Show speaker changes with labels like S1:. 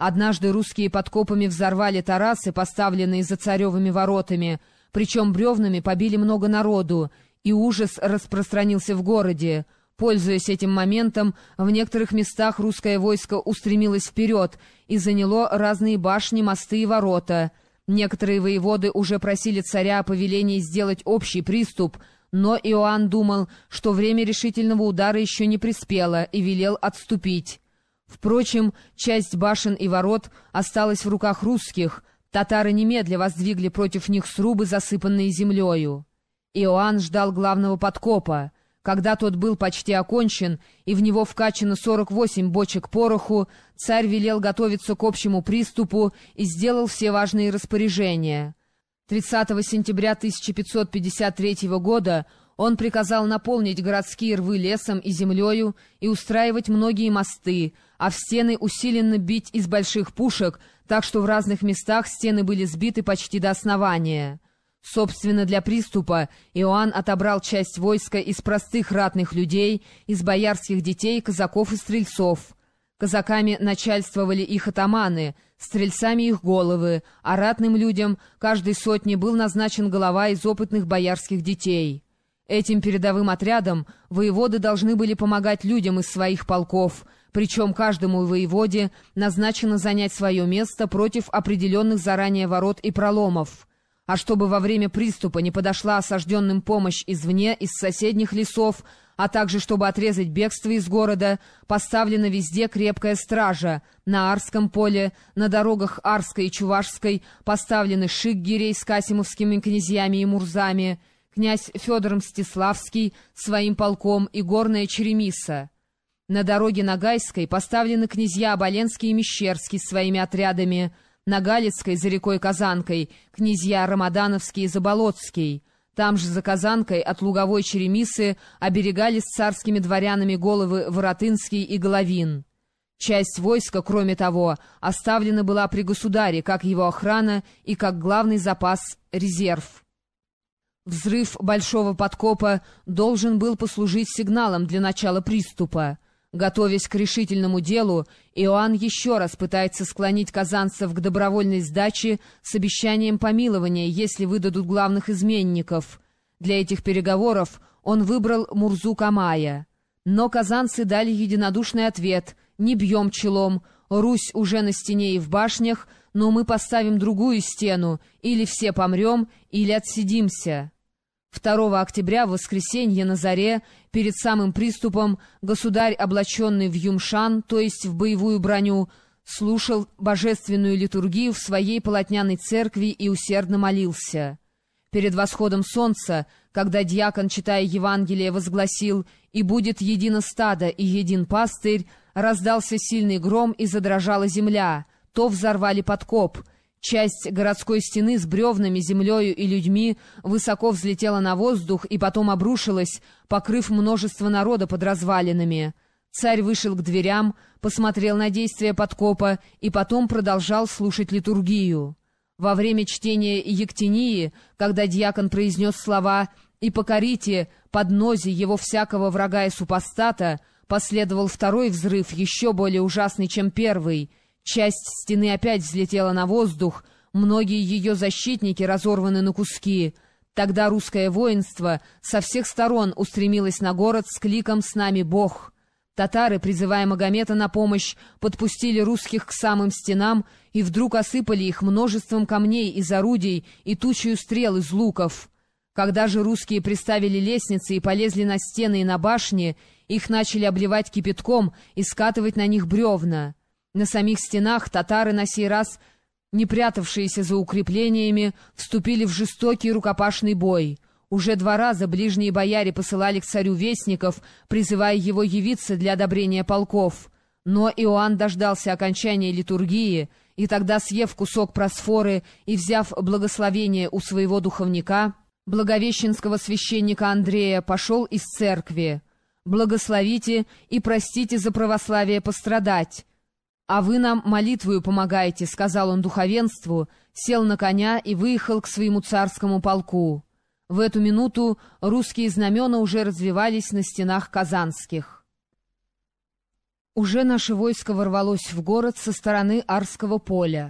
S1: Однажды русские подкопами взорвали тарасы, поставленные за царевыми воротами, причем бревнами побили много народу, и ужас распространился в городе. Пользуясь этим моментом, в некоторых местах русское войско устремилось вперед и заняло разные башни, мосты и ворота. Некоторые воеводы уже просили царя о повелении сделать общий приступ, но Иоанн думал, что время решительного удара еще не приспело, и велел отступить. Впрочем, часть башен и ворот осталась в руках русских, татары немедля воздвигли против них срубы, засыпанные землею. Иоанн ждал главного подкопа. Когда тот был почти окончен, и в него вкачано 48 бочек пороху, царь велел готовиться к общему приступу и сделал все важные распоряжения. 30 сентября 1553 года он приказал наполнить городские рвы лесом и землею и устраивать многие мосты, а в стены усиленно бить из больших пушек, так что в разных местах стены были сбиты почти до основания. Собственно, для приступа Иоанн отобрал часть войска из простых ратных людей, из боярских детей, казаков и стрельцов. Казаками начальствовали их атаманы, стрельцами их головы, а ратным людям каждой сотни был назначен голова из опытных боярских детей. Этим передовым отрядом воеводы должны были помогать людям из своих полков, причем каждому воеводе назначено занять свое место против определенных заранее ворот и проломов. А чтобы во время приступа не подошла осажденным помощь извне, из соседних лесов, а также чтобы отрезать бегство из города, поставлена везде крепкая стража. На Арском поле, на дорогах Арской и Чувашской поставлены шикгирей с касимовскими князьями и мурзами — князь Федор Мстиславский своим полком и горная Черемиса. На дороге Ногайской поставлены князья Оболенский и Мещерский своими отрядами, на Галицкой за рекой Казанкой князья Рамадановский и Заболоцкий. Там же за Казанкой от Луговой Черемисы оберегались царскими дворянами головы Воротынский и Головин. Часть войска, кроме того, оставлена была при государе, как его охрана и как главный запас резерв. Взрыв большого подкопа должен был послужить сигналом для начала приступа. Готовясь к решительному делу, Иоанн еще раз пытается склонить казанцев к добровольной сдаче с обещанием помилования, если выдадут главных изменников. Для этих переговоров он выбрал Мурзу Камая. Но казанцы дали единодушный ответ «Не бьем челом, Русь уже на стене и в башнях, но мы поставим другую стену, или все помрем, или отсидимся». 2 октября, в воскресенье на заре, перед самым приступом, государь, облаченный в юмшан, то есть в боевую броню, слушал божественную литургию в своей полотняной церкви и усердно молился. Перед восходом солнца, когда дьякон, читая Евангелие, возгласил «И будет едино стадо и един пастырь», раздался сильный гром и задрожала земля, то взорвали подкоп — Часть городской стены с бревнами, землею и людьми высоко взлетела на воздух и потом обрушилась, покрыв множество народа под развалинами. Царь вышел к дверям, посмотрел на действия подкопа и потом продолжал слушать литургию. Во время чтения Ектинии, когда дьякон произнес слова «И покорите под нози его всякого врага и супостата», последовал второй взрыв, еще более ужасный, чем первый — Часть стены опять взлетела на воздух, многие ее защитники разорваны на куски. Тогда русское воинство со всех сторон устремилось на город с кликом «С нами Бог!». Татары, призывая Магомета на помощь, подпустили русских к самым стенам и вдруг осыпали их множеством камней из орудий и тучью стрел из луков. Когда же русские приставили лестницы и полезли на стены и на башни, их начали обливать кипятком и скатывать на них бревна. На самих стенах татары на сей раз, не прятавшиеся за укреплениями, вступили в жестокий рукопашный бой. Уже два раза ближние бояре посылали к царю вестников, призывая его явиться для одобрения полков. Но Иоанн дождался окончания литургии, и тогда, съев кусок просфоры и взяв благословение у своего духовника, благовещенского священника Андрея, пошел из церкви. «Благословите и простите за православие пострадать». «А вы нам молитвою помогаете», — сказал он духовенству, сел на коня и выехал к своему царскому полку. В эту минуту русские знамена уже развивались на стенах казанских. Уже наше войско ворвалось в город со стороны Арского поля.